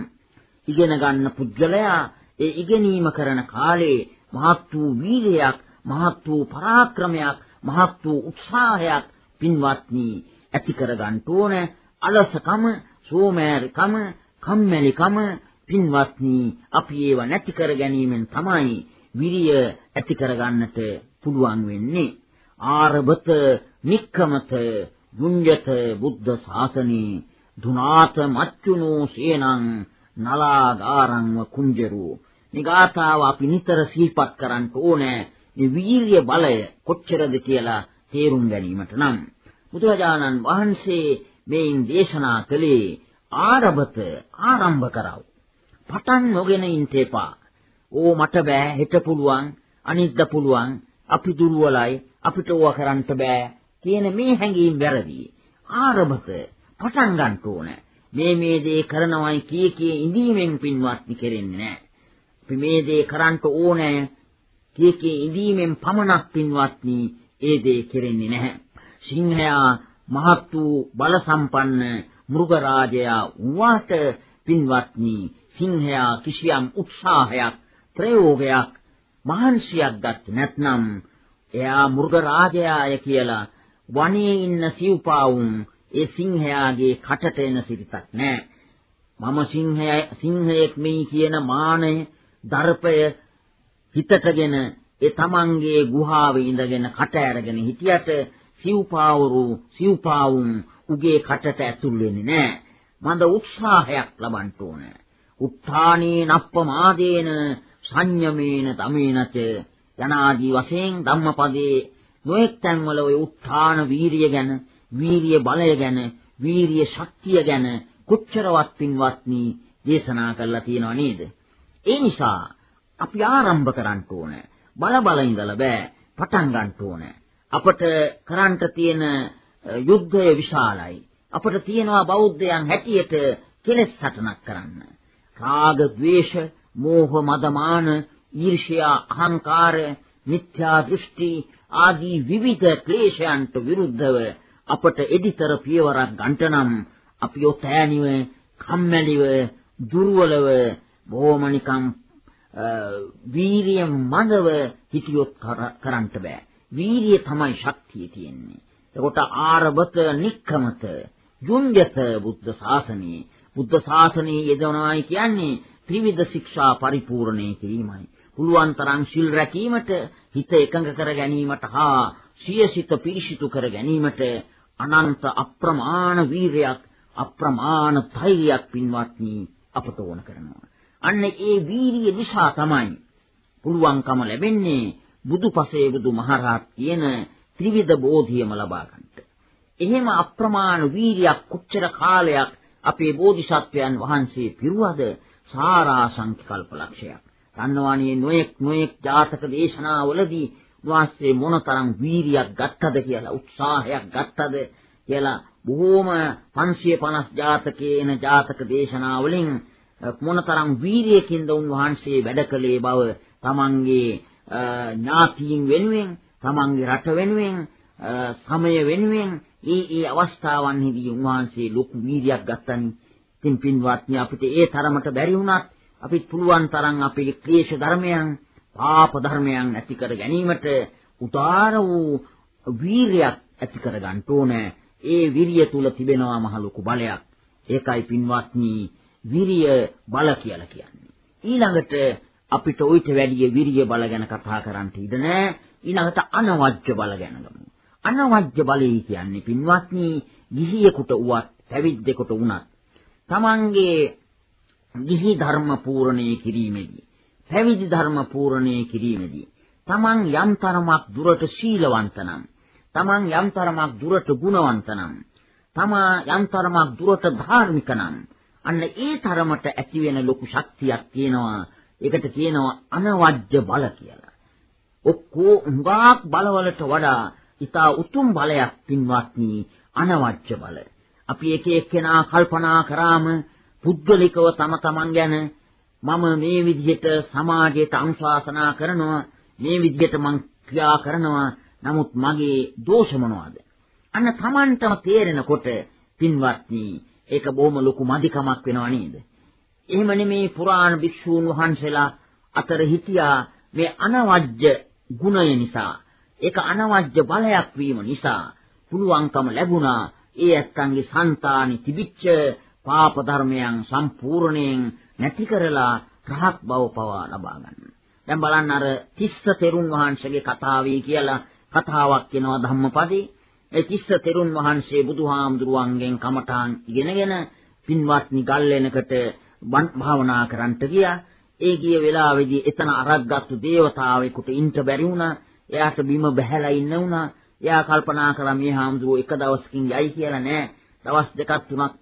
ඉගෙන ගන්න පුද්ගලයා ඒ ඉගෙනීම කරන කාලේ මහත් වූ වීරියක්, මහත් වූ පරාක්‍රමයක්, මහත් වූ උත්සාහයක් පින්වත්නි ඇති කරගන්න ඕනේ. අලසකම, සෝමෑරිකම, කම්මැලිකම පින්වත්නි අපි ඒව නැති කර ගැනීමෙන් තමයි විරිය ඇති කරගන්නට පුළුවන් වෙන්නේ ආරබත නික්කමත යුඤ්ජත බුද්ධ ශාසනේ දුනාත මච්චුනෝ සේනං නලාගාරංව කුංජරු නිගාතාව අපි නිතර සිහිපත් කරන්න ඕනේ මේ වීර්ය බලය කොච්චරද කියලා තේරුම් ගැනීමට නම් බුදුරජාණන් වහන්සේ මේන් දේශනා කළේ ආරබත ආරම්භ කරව. පටන් නොගෙන ඉන්න එපා. ඕ මට බෑ හෙට පුළුවන් අනිද්ද පුළුවන් අපි දුර්වලයි අපිට ඕවා කරන්න බෑ කියන මේ හැඟීම් වැරදි. ආරබත පටන් ගන්න ඕනේ. මේ මේ දේ කරනවයි කී කී ඉඳීමෙන් පින්වත්නි කෙරෙන්නේ නැහැ. අපි මේ දේ කරන්න ඕනේ කී කී ඉඳීමෙන් පමණක් පින්වත්නි ඒ දේ කෙරෙන්නේ නැහැ. සිංහයා මහත් වූ බල සම්පන්න මෘග රාජයා වුණාට පින්වත්නි සිංහයා කිසියම් උත්සාහයක් ප්‍රයෝගයක් මහන්සියක් ගත් නැත්නම් එයා මෘග රාජයාය කියලා වනයේ ඉන්න සිව්පාවුන් ඒ සිංහයාගේ කටට එන සිරිතක් නෑ මම සිංහය සිංහයෙක් මේ කියන මානය දර්පය හිතටගෙන ඒ තමන්ගේ ගුහාවේ ඉඳගෙන කට ඇරගෙන හිටියට සිව්පාවරු සිව්පාවුන් උගේ කටට ඇතුල් වෙන්නේ නැහැ. මන්ද උත්සාහයක් ලබන්න ඕනේ. උත්ථානේ නප්පමාදේන සංයමේන තමේනච යනාදී වශයෙන් ධම්මපදයේ නොඑක් තැන්වල ඔය උත්ථාන වීරිය ගැන, වීරිය බලය ගැන, වීරිය ශක්තිය ගැන කොච්චරවත් පින්වත්නි දේශනා කරලා තියෙනව නේද? ඒ නිසා අපි ආරම්භ කරන්න ඕනේ. බල බල ඉඳලා බෑ. පටන් ගන්න ඕනේ. අපට කරන්න තියෙන යුද්ධය විශාලයි. අපට තියෙනවා බෞද්ධයන් හැටියට කෙලෙස් සටනක් කරන්න. රාග, ద్వේෂ, මෝහ, මදමාන, ඊර්ෂ්‍යා, අහංකාර, මිත්‍යා දෘෂ්ටි ආදී විවිධ ක්ලේශයන්ට විරුද්ධව අපට එඩිතර පියවරක් ගන්නට නම් අපි ඔතෑනිව, කම්මැලිව, දුර්වලව, බොහොම නිකම් වීරිය මඳව හිටියොත් කරන්නට බෑ. වීරිය තමයි ශක්තිය තියෙන්නේ. එතකොට ආරබත නික්කමත යුංජත බුද්ධ ශාසනයේ බුද්ධ ශාසනයේ යෙදවනවායි කියන්නේ ත්‍රිවිධ ශික්ෂා පරිපූර්ණේ කිරීමයි. පුළුවන් තරම් සිල් රැකීමට හිත එකඟ කර ගැනීමට හා සියසිත පිරිසිදු කර ගැනීමට අනන්ත අප්‍රමාණ වීරයක් අප්‍රමාණ ධෛර්යයක් පින්වත්නි අපට ඕන කරනවා. අන්න ඒ වීරිය නිසා තමයි පුළුවන්කම ලැබෙන්නේ බුදුපසේ බුදුමහරහත් කියන ත්‍රිවිධ බෝධියම ලබා ගන්නට. එහෙම අප්‍රමාණ වීරියක් කොච්චර කාලයක් අපේ බෝධිසත්වයන් වහන්සේ පිරුවද සාරාංශික කල්පලක්ෂයක්. දන්නවානේ නොඑක් නොඑක් ජාතක දේශනාවලදී වාස්සේ මොනතරම් වීරියක් ගත්තද කියලා උත්සාහයක් ගත්තද කියලා බොහෝම 550 ජාතකයේ එන ජාතක දේශනාවලින් මොනතරම් වීරියකින්ද උන්වහන්සේ වැඩ කළේ බව තමන්ගේ ඥාතීන් වෙනුවෙන් තමන්ගේ රට වෙනුවෙන් සමය වෙනුවෙන් ඒ ඒ අවස්ථාවන්හිදී උන්වහන්සේ ලොකු වීර්යයක් ගත්තනි. ඉතින් පින්වත්නි අපිට ඒ තරමට බැරි වුණත් අපිට පුළුවන් තරම් අපේ ක්ලේශ ධර්මයන්, පාප ධර්මයන් ඇති කර ගැනීමට උදාර වූ වීරියක් ඇති කර ගන්න ඕනේ. ඒ විරිය තුල තිබෙනවා මහ ලොකු බලයක්. ඒකයි පින්වත්නි විරිය බල කියලා කියන්නේ. ඊළඟට අපිට උවිත වැඩි විරිය බල ගැන කතා කරන්න ඉඩ නැහැ. ඊළඟට අනවජ්‍ය බල ගැන ගමු. අනවජ්‍ය බලය කියන්නේ පින්වත්නි ගිහියෙකුට උවත් පැවිද්දෙකුට වුණත් තමන්ගේ ගිහි ධර්ම පූර්ණේ කිරීමේදී පැවිදි ධර්ම පූර්ණේ කිරීමේදී තමන් යම් තරමක් දුරට සීලවන්ත නම් තමන් යම් තරමක් දුරට ගුණවන්ත නම් තමා යම් තරමක් දුරට ධාර්මික නම් අන්න ඒ තරමට ඇති වෙන ලොකු ශක්තියක් තියෙනවා. ඒකට කියනවා අනවජ්‍ය බල කියලා. ඔක්කෝ හුඟක් බලවලට වඩා ඊතා උතුම් බලයක් පින්වත්නි අනවජ්‍ය බල. අපි එක එක්කෙනා කල්පනා කරාම පුද්ගලිකව තම තමන් ගැන මම මේ විදිහට සමාජයට අනුශාසනා කරනවා මේ විදිහට මං ක්‍රියා කරනවා. නමුත් මගේ දෝෂ මොනවද? අන්න තමන්ටම තේරෙනකොට පින්වත්නි ඒක බොහොම ලොකු මදිකමක් වෙනව නේද එහෙම නෙමේ පුරාණ භික්ෂූන් වහන්සේලා අතර හිටියා මේ අනවජ්‍ය ගුණය නිසා ඒක අනවජ්‍ය බලයක් වීම නිසා පුළුවන්කම ලැබුණා ඒ ඇත්තන්ගේ సంతානි තිබිච්ච පාප ධර්මයන් සම්පූර්ණයෙන් නැති කරලා රහත් බව පවා ලබා ගන්න. දැන් බලන්න අර තිස්ස තෙරුන් වහන්සේගේ කතාවේ කියලා කතාවක් වෙනවා ධම්මපදේ. ඒ තිස්ස තෙරුන් වහන්සේ බුදුහාමුදුරුවන්ගෙන් කමඨාන් ඉගෙනගෙන පින්වත්නි ගල්ලෙනකට භාවනා කරන්නට ගියා. ඒ ගිය වෙලාවේදී එතන අරක්ගත්තු දේවතාවෙකුට ඉන්න බැරි වුණා. එයාට බිම බැහැලා ඉන්න වුණා. එයා කල්පනා කළා මේ හාමුදුරුවෝ එක දවසකින් යයි කියලා නෑ. දවස් දෙකක් තුනක්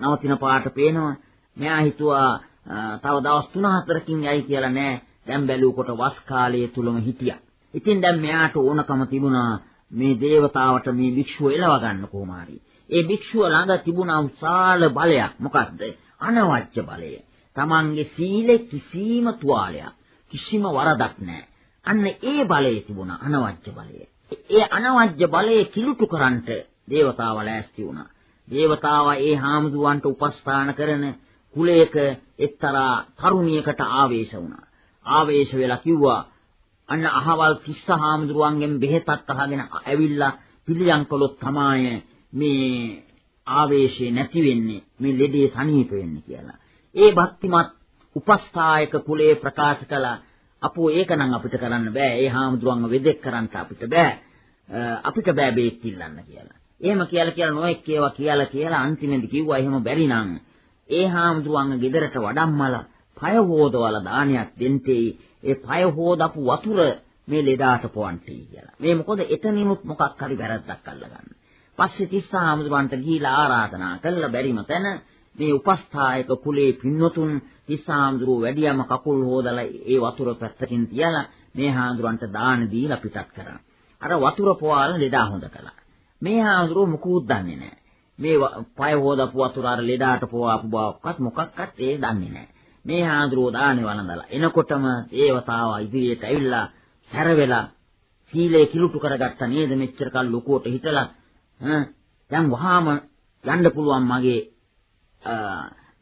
නවතින පාට පේනවා. මෙයා හිතුවා තව දවස් 3-4කින් යයි කියලා නෑ. දැන් බැලුවකොට වස් කාලයේ තුලම හිටියා. ඉතින් දැන් මෙයාට ඕනකම තිබුණා මේ దేవතාවට මේ භික්ෂුව එලව ගන්න කොහොමාරි. ඒ භික්ෂුව ළඟ තිබුණා විශාල බලයක්. මොකද්ද? අනවජ්‍ය බලය. Tamange සීලේ කිසිම තුවාලයක්, කිසිම වරදක් නැහැ. අන්න ඒ බලය තිබුණා අනවජ්‍ය බලය. ඒ අනවජ්‍ය බලය කිලුටු කරන්නට దేవතාව ලෑස්ති වුණා. దేవතාව ඒ හාමුදුරන්ට උපස්ථාන කරන කුලයක එක්තරා තරුණියකට ආවේශ වුණා. ආවේශ වෙලා කිව්වා අන්න අහවල් තිස්ස හාමුදුරුවන්ගෙන් බෙහෙතක් අහගෙන ඇවිල්ලා පිළියම් කළොත් තමයි මේ ආවේශය නැති වෙන්නේ මේ ලෙඩේ සනීප වෙන්නේ කියලා. ඒ භක්තිමත් උපස්ථායක කුලයේ ප්‍රකාශ කළා අපෝ ඒකනම් අපිට කරන්න බෑ. ඒ හාමුදුරුවන්ව වෙදෙක් කරන්න අපිට බෑ. අපිට බෑ බේත් ඉල්ලන්න කියලා. එහෙම කියලා කියලා නොඑක් ඒවා කියලා කියලා අන්තිමේදී කිව්වා එහෙම බැරි නම් ඒ හාමුදුරුවන්ගේ ගෙදරට වඩම්මලා පය හොදවලා දානයක් දෙන්ටේ ඒ පය හොදපු වතුර මේ ලෙඩාට පොවන්ටි කියලා. මේ මොකද එතනිනුත් මොකක් හරි වැරද්දක් අල්ලගන්න. පස්සේ තිස්සා හාමුදුරුවන්ට ගිහිලා ආරාධනා කළා බැරිම තැන මේ උපස්ථායක කුලේ පින්නතුන් තිස්සාම්දුරුව වැඩියම කකුල් හොදලා ඒ වතුර පැත්තකින් තියලා මේ හාමුදුරන්ට දාන දීලා පිටත් කරා. අර වතුර පොවාලා ලෙඩා හොඳ කළා. මේ හාමුදුරුව මුකුත් දන්නේ නැහැ. මේ පය හොදපු වතුර අර ලෙඩාට පොවාපු බවක්වත් මොකක්වත් ඒ දන්නේ නැහැ. මේ හාමුදුරුව දානේ වළඳලා එනකොටම ඒවතාව ඉදිරියට ඇවිල්ලා හැර වෙලා සීලේ කිලුටු කරගත්ත නේද මෙච්චර කල් ලොකුවට හිටලා දැන් වහාම යන්න පුළුවන් මගේ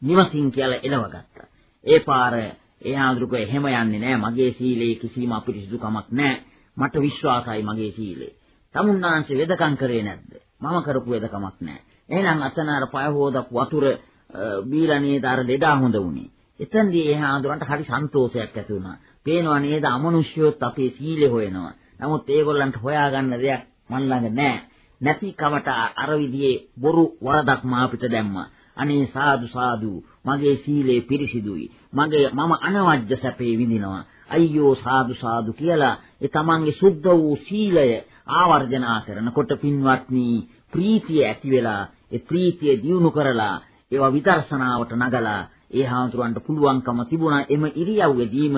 නිවසින් කියලා එලවගත්තා. ඒ පාර ඒ ආඳුරුක එහෙම යන්නේ නැහැ. මගේ සීලේ කිසිම අපිරිසුදුකමක් නැහැ. මට විශ්වාසයි මගේ සීලේ. තමුන්නාංශ වෙදකම් කරේ නැද්ද? මම කරපු වෙදකමක් නැහැ. එහෙනම් අතන අර පය හොදපු වතුර බීලා නේද අර ලෙඩා හොඳ වුණේ. එතෙන්දී ඒ ආඳුරන්ට හරි සන්තෝෂයක් ඇති වුණා. පේනවා නේද අමනුෂ්‍යයොත් අපේ සීලේ හොයනවා. නමුත් ඒගොල්ලන්ට හොයාගන්න දෙයක් මන් ළඟ නැහැ. නැති කමට අර විදිහේ බොරු වරදක් මා පිට දැම්මා. අනේ සාදු සාදු මගේ සීලය පිරිසිදුයි මගේ මම අනවජ්‍ය සැපේ විඳිනවා අයියෝ සාදු සාදු කියලා ඒ තමන්ගේ සුද්ධ වූ සීලය ආවර්ජනා කරනකොට පින්වත්නි ප්‍රීතිය ඇති වෙලා ඒ ප්‍රීතිය දියුණු කරලා ඒවා විදර්ශනාවට නගලා ඒ හාමුදුරන්ට පුළුවන්කම තිබුණා. එම ඉරියව්වෙදීම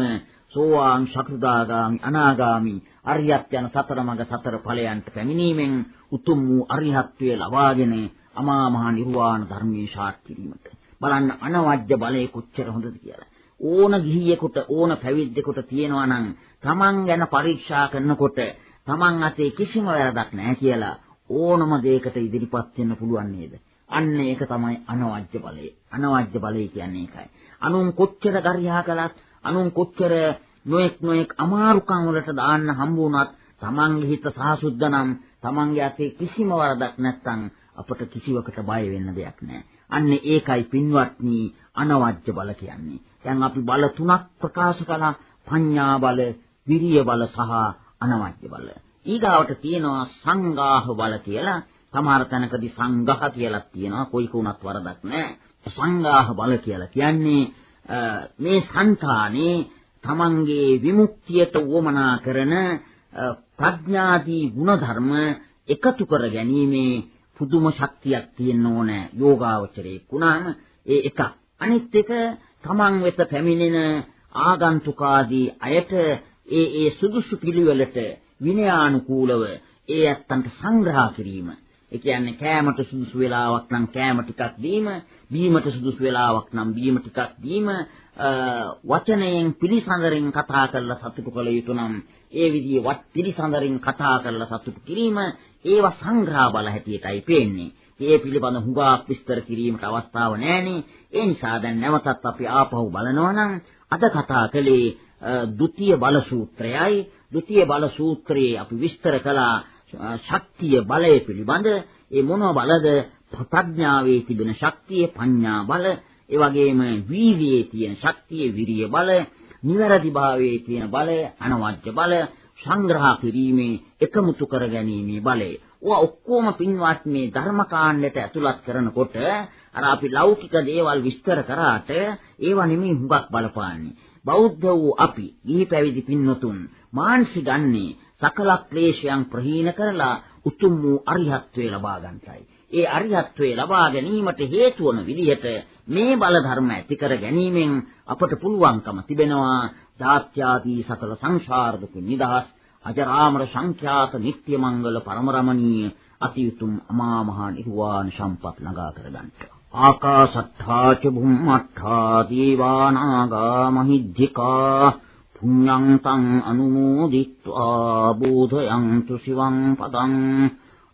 සෝවාන් ශක්‍රදාගාමි අනාගාමි අරියත් යන සතර මඟ සතර ඵලයන්ට පැමිණීමෙන් උතුම් වූ අරිහත්ත්වයේ ලබාගෙන අමා මහ නිර්වාණ ධර්මයේ සාත් කිරීමට. බලන්න අනවජ්‍ය බලය කොච්චර හොඳද කියලා. ඕන ගිහියෙකුට ඕන පැවිද්දෙකුට තියෙනවා නම් Taman ගැන පරීක්ෂා කරනකොට Taman අතේ කිසිම වැරදක් නැහැ කියලා ඕනම දෙයකට ඉදිරිපත් වෙන්න පුළුවන් නේද? අන්න ඒක තමයි අනවජ්‍ය බලය අනවජ්‍ය බලය කියන්නේ ඒකයි අනුන් කොච්චර ගරියා කළත් අනුන් කොච්චර නොඑක් නොඑක් අමාරුකම් වලට දාන්න හම්බ වුණත් Tamanගේ හිත සාසුද්ධ නම් තමන්ගේ අතේ කිසිම වරදක් නැත්නම් අපට කිසිවකට බය වෙන්න දෙයක් නැහැ. අන්න ඒකයි පින්වත්නි අනවජ්‍ය බල කියන්නේ. දැන් අපි බල තුනක් ප්‍රකාශ කළා. පඤ්ඤා බල, විරිය බල සහ අනවජ්‍ය බල. ඊගාවට තියෙනවා සංගාහ බල කියලා. සමහර තැනකදී සංඝහ කියලා තියෙනවා. කොයික උනත් වරදක් නැහැ. සංඝාහ බල කියලා කියන්නේ මේ సంతානේ තමන්ගේ විමුක්තියට උවමනා කරන ප්‍රඥාදී ಗುಣධර්ම එකතු කර ගැනීමේ පුදුම ශක්තියක් තියෙන්න ඕනේ යෝගාවචරයේ. කුණාම ඒ එක අනිත් එක තමන් වෙත පැමිණෙන ආගන්තුකාදී අයට ඒ ඒ සුදුසු පිළිවෙලට විනයානුකූලව ඒ ඇත්තන්ට සංග්‍රහ කිරීම ඒ කියන්නේ කෑමට සුදුසු වෙලාවක් නම් කෑම ටිකක් දීම, බීමට සුදුසු වෙලාවක් නම් බීම ටිකක් දීම, වචනයෙන් පිළිසඳරින් කතා කරලා සතුටු කළ යුතු නම් ඒ විදිහේ වත් පිළිසඳරින් කතා කරලා සතුටු කිරීම ඒවා සංග්‍රහ බල හැටියටයි පේන්නේ. ඒ පිළිබඳ හුඟක් විස්තර කිරීමට අවස්ථාව නැහෙනේ. ඒ නිසා දැන් නැවතත් අපි ආපහු බලනවා නම් අද කතා කළේ ဒုတိ ය බල සූත්‍රයයි. ဒုတိ ය බල සූත්‍රයේ අපි විස්තර කළා ශක්තිය බලය පිළිබඳ ඒ මොනවා බලද ප්‍රඥාවේ තිබෙන ශක්තිය පඤ්ඤා බල ඒ වගේම වීර්යයේ තියෙන ශක්තිය විරිය බල නිවැරදි භාවයේ තියෙන බලය අනවජ්‍ය බල සංග්‍රහ කිරීමේ එකමුතු කර ගැනීමේ බලය. ඔවා ඔක්කොම පින්වත් මේ ධර්මකාණ්ඩයට ඇතුළත් කරනකොට අර අපි ලෞකික දේවල් විස්තර කරාට ඒවා නෙමෙයි හුඟක් බලපාන්නේ. බෞද්ධ වූ අපි, ගිහි පැවිදි පින්වතුන් මානසි ගන්නේ සකල ක්ලේශයන් ප්‍රහීන කරලා උතුම් වූ අරිහත්ත්වයේ ලබා ගන්නටයි. ඒ අරිහත්ත්වයේ ලබා ගැනීමට හේතු වන විදිහට මේ බල ධර්ම ඇති කර ගැනීමෙන් අපට පුළුවන්කම තිබෙනවා ධාත්‍යාදී සකල සංසාර දුක නිදහස් අජරාමර සංඛ්‍යාත නිට්ටය මංගල පරමරමණීය අතිඋතුම් අමා මහ නිර්වාණ සම්පත් ළඟා කර ගන්නට. ආකාශත්තා ච භුම්මත්තා දීවානාගා මහිද්దికා පුඤ්ඤං තං අනුමෝදිත්වා බෝධයන්තු සිවං පදං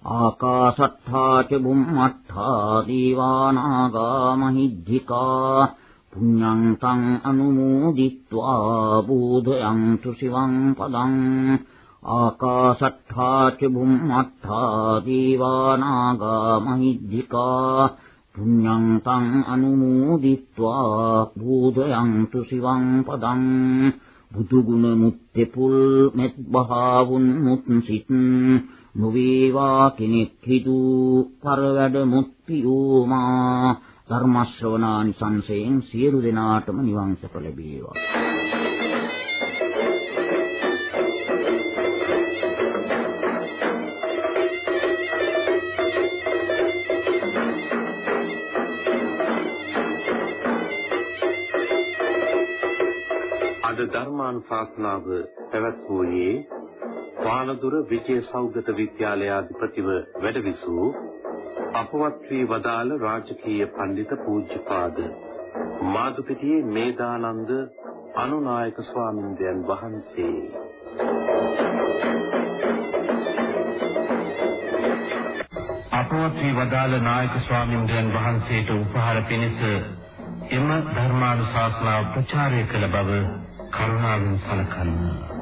ආකාශට්ඨා ච බුම්මට්ඨා දීවානාගා මහිද්ධිකා පුඤ්ඤං තං අනුමෝදිත්වා බෝධයන්තු සිවං පදං ආකාශට්ඨා ච බුම්මට්ඨා දීවානාගා මහිද්ධිකා පුඤ්ඤං තං අනුමෝදිත්වා බෝධයන්තු සිවං පදං බුදු ගුණ මුත්තේ පුල් මෙත් බහවුන් මුත් සිත් නොවේවා කෙනෙක් හිතු පරවැඩ මුත් පියෝමා ධර්ම ශ්‍රවණානි සංසයෙන් සියලු දෙනාටම නිවන් සප ලැබේවා. අද ධර්මානුශාසනාව පැවැත්වුවේ පානදුර විජය සෞගත විද්‍යාලයාධිපතිව වැඩවිසූ අපවත් වී වදාළ රාජකීය පඬිත පූජ්‍යපාද මාදුපිටියේ මේදානන්ද අනුනායක ස්වාමින්දයන් වහන්සේ. අපවත් වී වදාළ නායක ස්වාමින්දයන් වහන්සේට උපහාර පිණිස එම ධර්මානුශාසනාව ප්‍රචාරය කළ බව කරුණාවෙන් සලකන්න.